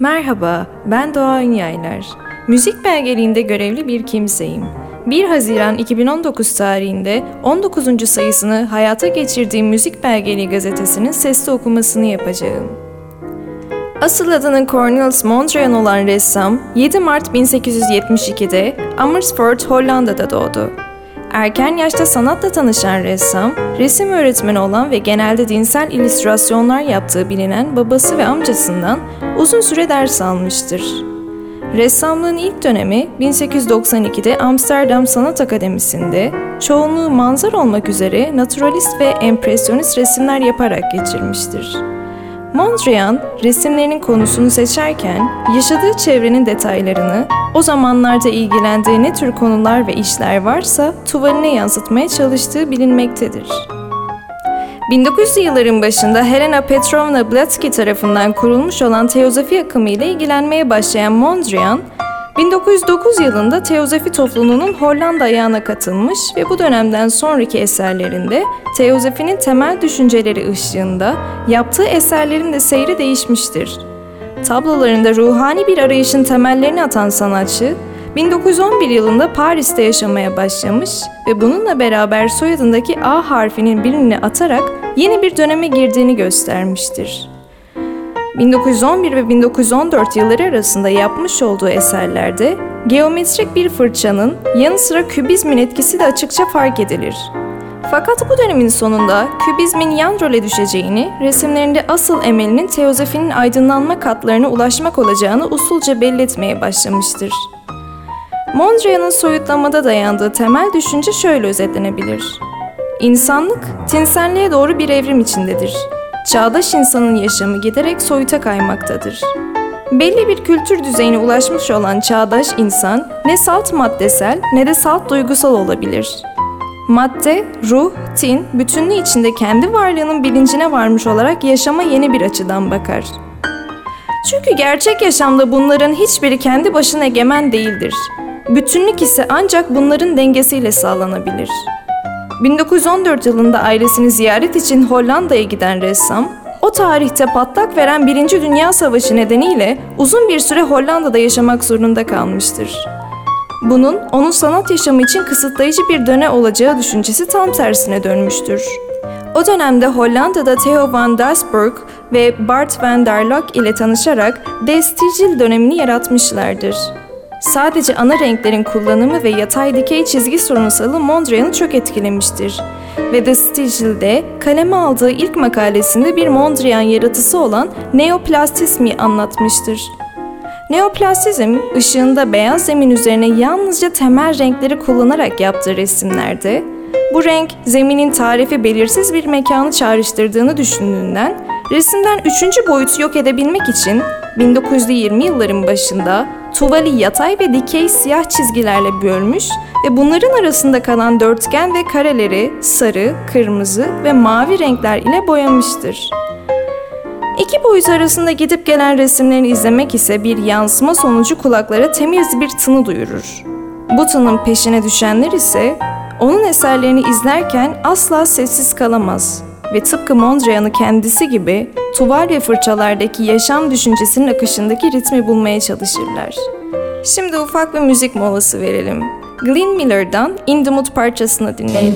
Merhaba, ben Doğa Ünyaylar. Müzik belgeliğinde görevli bir kimseyim. 1 Haziran 2019 tarihinde 19. sayısını hayata geçirdiğim Müzik Belgeliği gazetesinin sesli okumasını yapacağım. Asıl adının Cornelis Mondrian olan ressam 7 Mart 1872'de Amersfoort, Hollanda'da doğdu. Erken yaşta sanatla tanışan ressam, resim öğretmeni olan ve genelde dinsel illüstrasyonlar yaptığı bilinen babası ve amcasından uzun süre ders almıştır. Ressamlığın ilk dönemi 1892'de Amsterdam Sanat Akademisi'nde çoğunluğu manzar olmak üzere naturalist ve empresyonist resimler yaparak geçirmiştir. Mondrian, resimlerinin konusunu seçerken yaşadığı çevrenin detaylarını, o zamanlarda ilgilendiği ne tür konular ve işler varsa tuvaline yansıtmaya çalıştığı bilinmektedir. 1900'lü yılların başında Helena Petrovna Blavatsky tarafından kurulmuş olan teozofi akımı ile ilgilenmeye başlayan Mondrian, 1909 yılında Teozofi topluluğunun Hollanda ayağına katılmış ve bu dönemden sonraki eserlerinde Teozofinin temel düşünceleri ışığında yaptığı eserlerin de seyri değişmiştir. Tablolarında ruhani bir arayışın temellerini atan sanatçı, 1911 yılında Paris'te yaşamaya başlamış ve bununla beraber soyadındaki A harfinin birini atarak yeni bir döneme girdiğini göstermiştir. 1911 ve 1914 yılları arasında yapmış olduğu eserlerde geometrik bir fırçanın yanı sıra kübizmin etkisi de açıkça fark edilir. Fakat bu dönemin sonunda kübizmin yan role düşeceğini, resimlerinde asıl emelinin teozofinin aydınlanma katlarına ulaşmak olacağını usulca belli etmeye başlamıştır. Mondrian'ın soyutlamada dayandığı temel düşünce şöyle özetlenebilir. İnsanlık, tinselliğe doğru bir evrim içindedir. Çağdaş insanın yaşamı giderek soyuta kaymaktadır. Belli bir kültür düzeyine ulaşmış olan çağdaş insan ne salt maddesel ne de salt duygusal olabilir. Madde, ruh, tin, bütünlüğü içinde kendi varlığının bilincine varmış olarak yaşama yeni bir açıdan bakar. Çünkü gerçek yaşamda bunların hiçbiri kendi başına egemen değildir. Bütünlük ise ancak bunların dengesiyle sağlanabilir. 1914 yılında ailesini ziyaret için Hollanda'ya giden ressam, o tarihte patlak veren Birinci Dünya Savaşı nedeniyle uzun bir süre Hollanda'da yaşamak zorunda kalmıştır. Bunun onun sanat yaşamı için kısıtlayıcı bir dönem olacağı düşüncesi tam tersine dönmüştür. O dönemde Hollanda'da Theo van Doesburg ve Bart van der Lok ile tanışarak De Stigil dönemini yaratmışlardır. Sadece ana renklerin kullanımı ve yatay dikey çizgi sorunsalı Mondrian'ı çok etkilemiştir. Ve The Stigil'de kaleme aldığı ilk makalesinde bir Mondrian yaratısı olan neoplastismi anlatmıştır. Neoplastizm, ışığında beyaz zemin üzerine yalnızca temel renkleri kullanarak yaptığı resimlerde, bu renk zeminin tarifi belirsiz bir mekanı çağrıştırdığını düşündüğünden, resimden üçüncü boyutu yok edebilmek için 1920 yılların başında tuvali yatay ve dikey siyah çizgilerle bölmüş ve bunların arasında kalan dörtgen ve kareleri sarı, kırmızı ve mavi renkler ile boyamıştır. İki boyut arasında gidip gelen resimlerini izlemek ise bir yansıma sonucu kulaklara temiz bir tını duyurur. Bu tının peşine düşenler ise onun eserlerini izlerken asla sessiz kalamaz ve tıpkı Mondrian'ı kendisi gibi tuval ve fırçalardaki yaşam düşüncesinin akışındaki ritmi bulmaya çalışırlar. Şimdi ufak bir müzik molası verelim. Glenn Miller'dan In the Mood parçasını dinleyelim.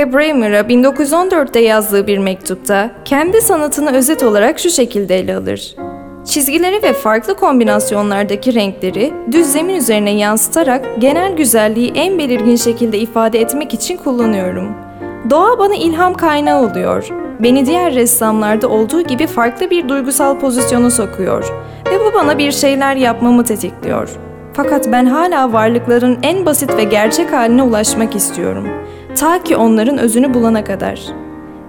H.P. Bramer'a 1914'te yazdığı bir mektupta kendi sanatını özet olarak şu şekilde ele alır. Çizgileri ve farklı kombinasyonlardaki renkleri düz zemin üzerine yansıtarak genel güzelliği en belirgin şekilde ifade etmek için kullanıyorum. Doğa bana ilham kaynağı oluyor. Beni diğer ressamlarda olduğu gibi farklı bir duygusal pozisyona sokuyor ve bu bana bir şeyler yapmamı tetikliyor. Fakat ben hala varlıkların en basit ve gerçek haline ulaşmak istiyorum. Ta ki onların özünü bulana kadar.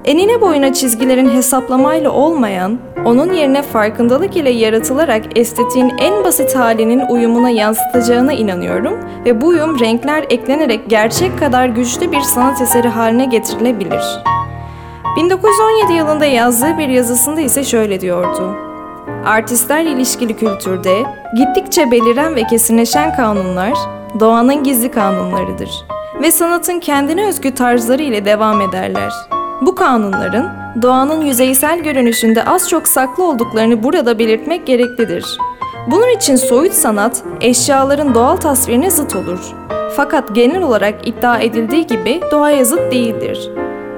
Enine boyuna çizgilerin hesaplamayla olmayan, onun yerine farkındalık ile yaratılarak estetiğin en basit halinin uyumuna yansıtacağına inanıyorum ve bu uyum renkler eklenerek gerçek kadar güçlü bir sanat eseri haline getirilebilir. 1917 yılında yazdığı bir yazısında ise şöyle diyordu. Artistlerle ilişkili kültürde gittikçe beliren ve kesinleşen kanunlar doğanın gizli kanunlarıdır ve sanatın kendine özgü tarzları ile devam ederler. Bu kanunların doğanın yüzeysel görünüşünde az çok saklı olduklarını burada belirtmek gereklidir. Bunun için soyut sanat eşyaların doğal tasvirine zıt olur. Fakat genel olarak iddia edildiği gibi doğaya zıt değildir.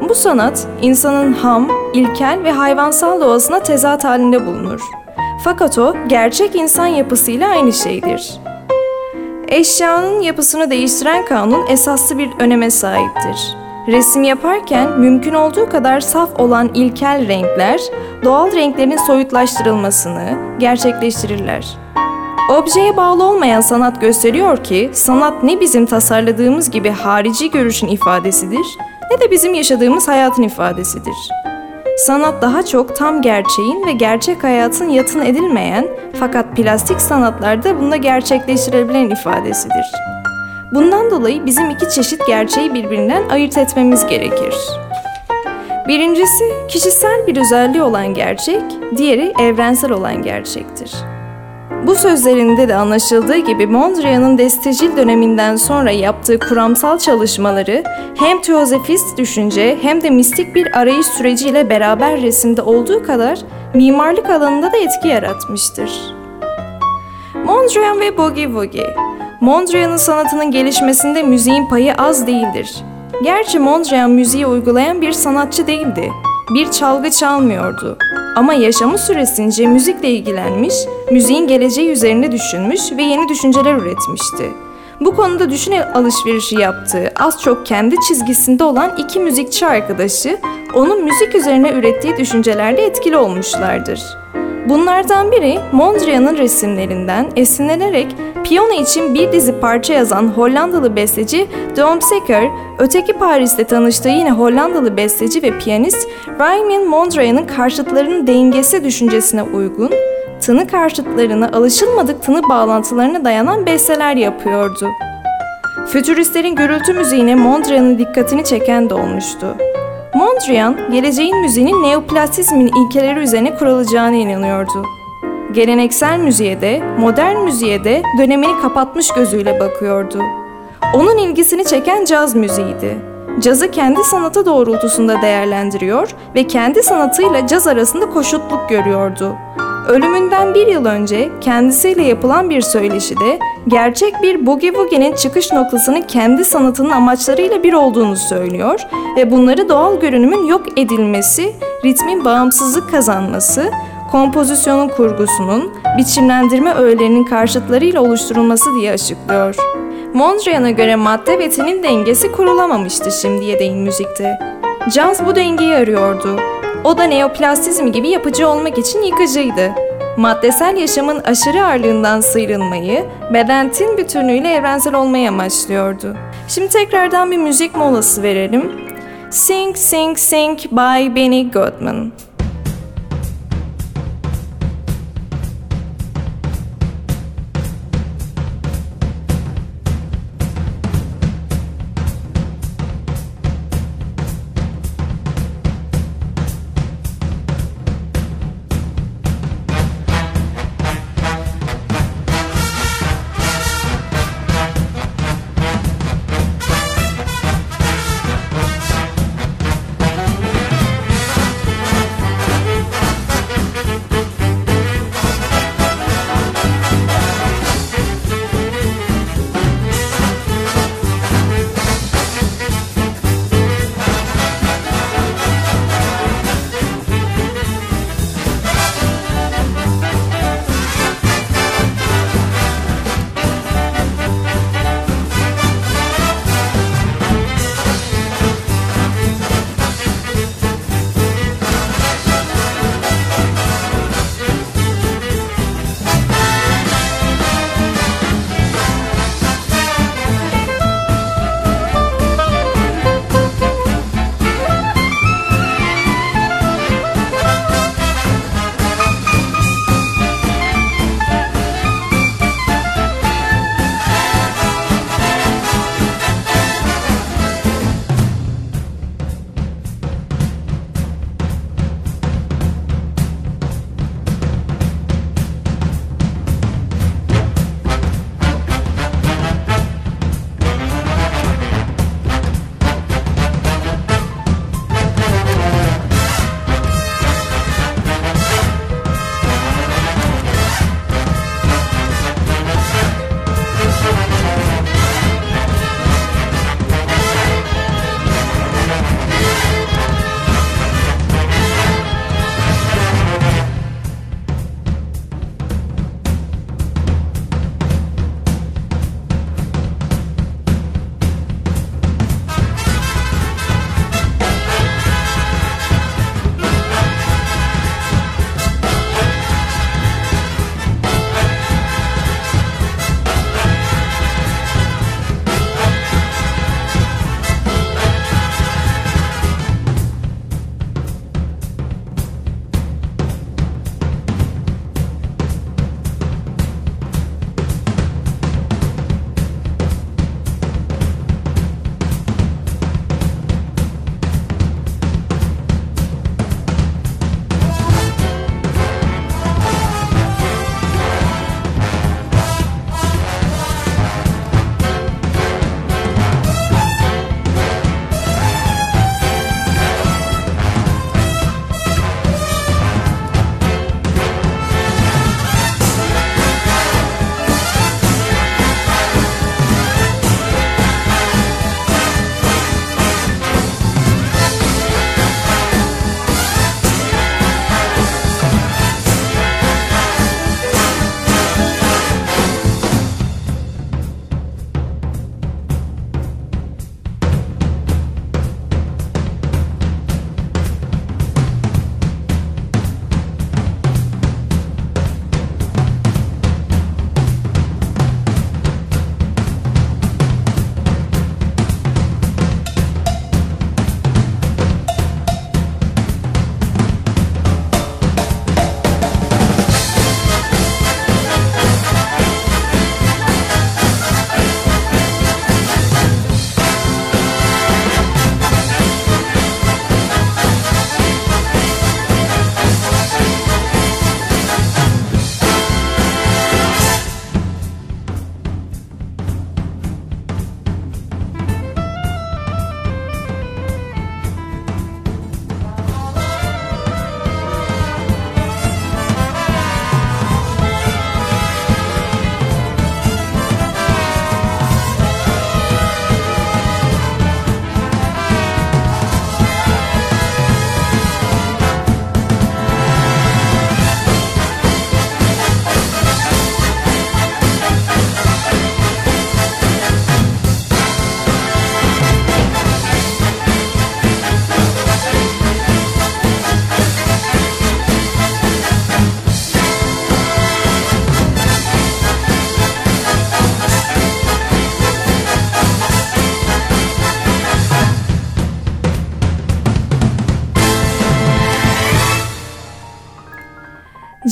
Bu sanat insanın ham, ilkel ve hayvansal doğasına tezat halinde bulunur. Fakat o gerçek insan yapısıyla aynı şeydir. Eşyanın yapısını değiştiren kanun esaslı bir öneme sahiptir. Resim yaparken mümkün olduğu kadar saf olan ilkel renkler, doğal renklerin soyutlaştırılmasını gerçekleştirirler. Objeye bağlı olmayan sanat gösteriyor ki sanat ne bizim tasarladığımız gibi harici görüşün ifadesidir ne de bizim yaşadığımız hayatın ifadesidir. Sanat daha çok tam gerçeğin ve gerçek hayatın yatın edilmeyen fakat plastik sanatlarda bunda gerçekleştirebilen ifadesidir. Bundan dolayı bizim iki çeşit gerçeği birbirinden ayırt etmemiz gerekir. Birincisi kişisel bir özelliği olan gerçek, diğeri evrensel olan gerçektir. Bu sözlerinde de anlaşıldığı gibi Mondrian'ın destecil döneminden sonra yaptığı kuramsal çalışmaları hem teozefist düşünce hem de mistik bir arayış süreciyle beraber resimde olduğu kadar mimarlık alanında da etki yaratmıştır. Mondrian ve Boogie Woogie Mondrian'ın sanatının gelişmesinde müziğin payı az değildir. Gerçi Mondrian müziği uygulayan bir sanatçı değildi. Bir çalgı çalmıyordu. Ama yaşamı süresince müzikle ilgilenmiş, müziğin geleceği üzerinde düşünmüş ve yeni düşünceler üretmişti. Bu konuda düşünce alışverişi yaptığı, az çok kendi çizgisinde olan iki müzikçi arkadaşı, onun müzik üzerine ürettiği düşüncelerde etkili olmuşlardır. Bunlardan biri Mondrian'ın resimlerinden esinlenerek piyano için bir dizi parça yazan Hollandalı besteci Dom Secker, öteki Paris'te tanıştığı yine Hollandalı besteci ve piyanist Raymond Mondrian'ın karşıtlarının dengesi düşüncesine uygun, tını karşıtlarına alışılmadık tını bağlantılarına dayanan besteler yapıyordu. Fütüristlerin gürültü müziğine Mondrian'ın dikkatini çeken de olmuştu. Mondrian, geleceğin müziğinin neoplasizmin ilkeleri üzerine kurulacağına inanıyordu. Geleneksel müziğe de, modern müziğe de dönemini kapatmış gözüyle bakıyordu. Onun ilgisini çeken caz müziğiydi. Cazı kendi sanatı doğrultusunda değerlendiriyor ve kendi sanatıyla caz arasında koşutluk görüyordu. Ölümünden bir yıl önce kendisiyle yapılan bir söyleşide gerçek bir boogie woogie'nin çıkış noktasının kendi sanatının amaçlarıyla bir olduğunu söylüyor ve bunları doğal görünümün yok edilmesi, ritmin bağımsızlık kazanması, kompozisyonun kurgusunun, biçimlendirme öğelerinin karşıtlarıyla oluşturulması diye açıklıyor. Mondrian'a göre madde ve tinin dengesi kurulamamıştı şimdiye değin müzikte. Caz bu dengeyi arıyordu. O da neoplastizm gibi yapıcı olmak için yıkıcıydı. Maddesel yaşamın aşırı ağırlığından sıyrılmayı, bedentin bütünüyle evrensel olmayı amaçlıyordu. Şimdi tekrardan bir müzik molası verelim. Sing Sing Sing by Benny Goodman.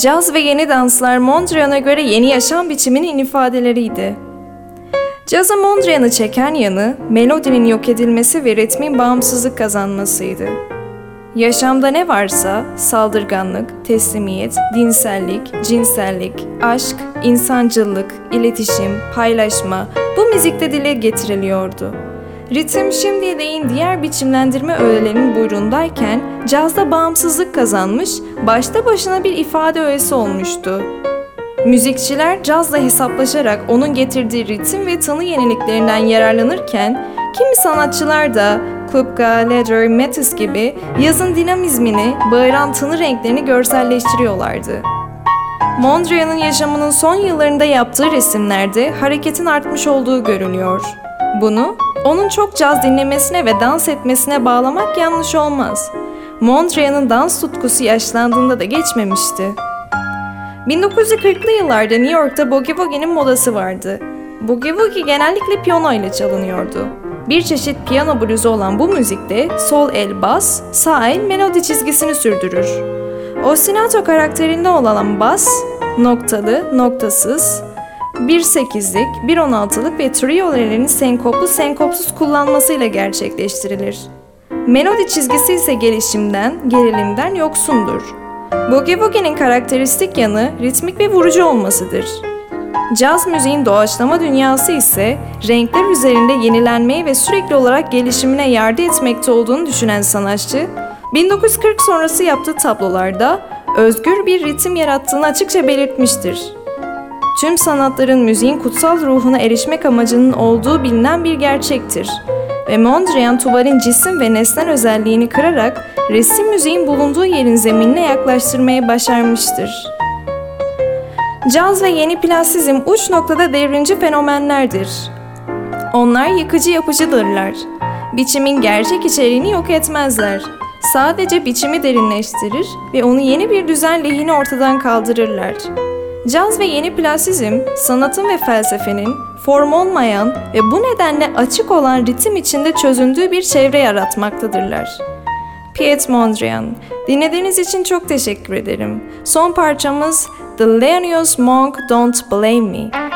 Caz ve yeni danslar Mondrian'a göre yeni yaşam biçiminin ifadeleriydi. Caz'a Mondrian'ı çeken yanı, melodinin yok edilmesi ve ritmin bağımsızlık kazanmasıydı. Yaşamda ne varsa saldırganlık, teslimiyet, dinsellik, cinsellik, aşk, insancıllık, iletişim, paylaşma bu müzikte dile getiriliyordu. Ritim şimdiye değin diğer biçimlendirme öğelerinin buyruğundayken cazda bağımsızlık kazanmış, başta başına bir ifade öğesi olmuştu. Müzikçiler cazla hesaplaşarak onun getirdiği ritim ve tanı yeniliklerinden yararlanırken, kimi sanatçılar da Kupka, Ledger, Mattis gibi yazın dinamizmini, bağıran tını renklerini görselleştiriyorlardı. Mondrian'ın yaşamının son yıllarında yaptığı resimlerde hareketin artmış olduğu görülüyor. Bunu onun çok caz dinlemesine ve dans etmesine bağlamak yanlış olmaz. Mondrian'ın dans tutkusu yaşlandığında da geçmemişti. 1940'lı yıllarda New York'ta Boogie Woogie'nin modası vardı. Boogie Woogie genellikle piyano ile çalınıyordu. Bir çeşit piyano bluzu olan bu müzikte sol el bas, sağ el melodi çizgisini sürdürür. Ostinato karakterinde olan bas, noktalı, noktasız, 1-8'lik, 1-16'lık ve triolerin senkoplu senkopsuz kullanmasıyla gerçekleştirilir. Melodi çizgisi ise gelişimden, gerilimden yoksundur. Boogie Woogie'nin karakteristik yanı ritmik ve vurucu olmasıdır. Caz müziğin doğaçlama dünyası ise renkler üzerinde yenilenmeye ve sürekli olarak gelişimine yardım etmekte olduğunu düşünen sanatçı, 1940 sonrası yaptığı tablolarda özgür bir ritim yarattığını açıkça belirtmiştir. Tüm sanatların müziğin kutsal ruhuna erişmek amacının olduğu bilinen bir gerçektir ve Mondrian tuvalin cisim ve nesnen özelliğini kırarak resim müziğin bulunduğu yerin zeminine yaklaştırmayı başarmıştır. Caz ve yeni plasizm uç noktada devrimci fenomenlerdir. Onlar yıkıcı yapıcıdırlar. Biçimin gerçek içeriğini yok etmezler. Sadece biçimi derinleştirir ve onu yeni bir düzen lehine ortadan kaldırırlar. Caz ve yeni plasizm, sanatın ve felsefenin form olmayan ve bu nedenle açık olan ritim içinde çözündüğü bir çevre yaratmaktadırlar. Piet Mondrian, dinlediğiniz için çok teşekkür ederim. Son parçamız The Leonius Monk Don't Blame Me.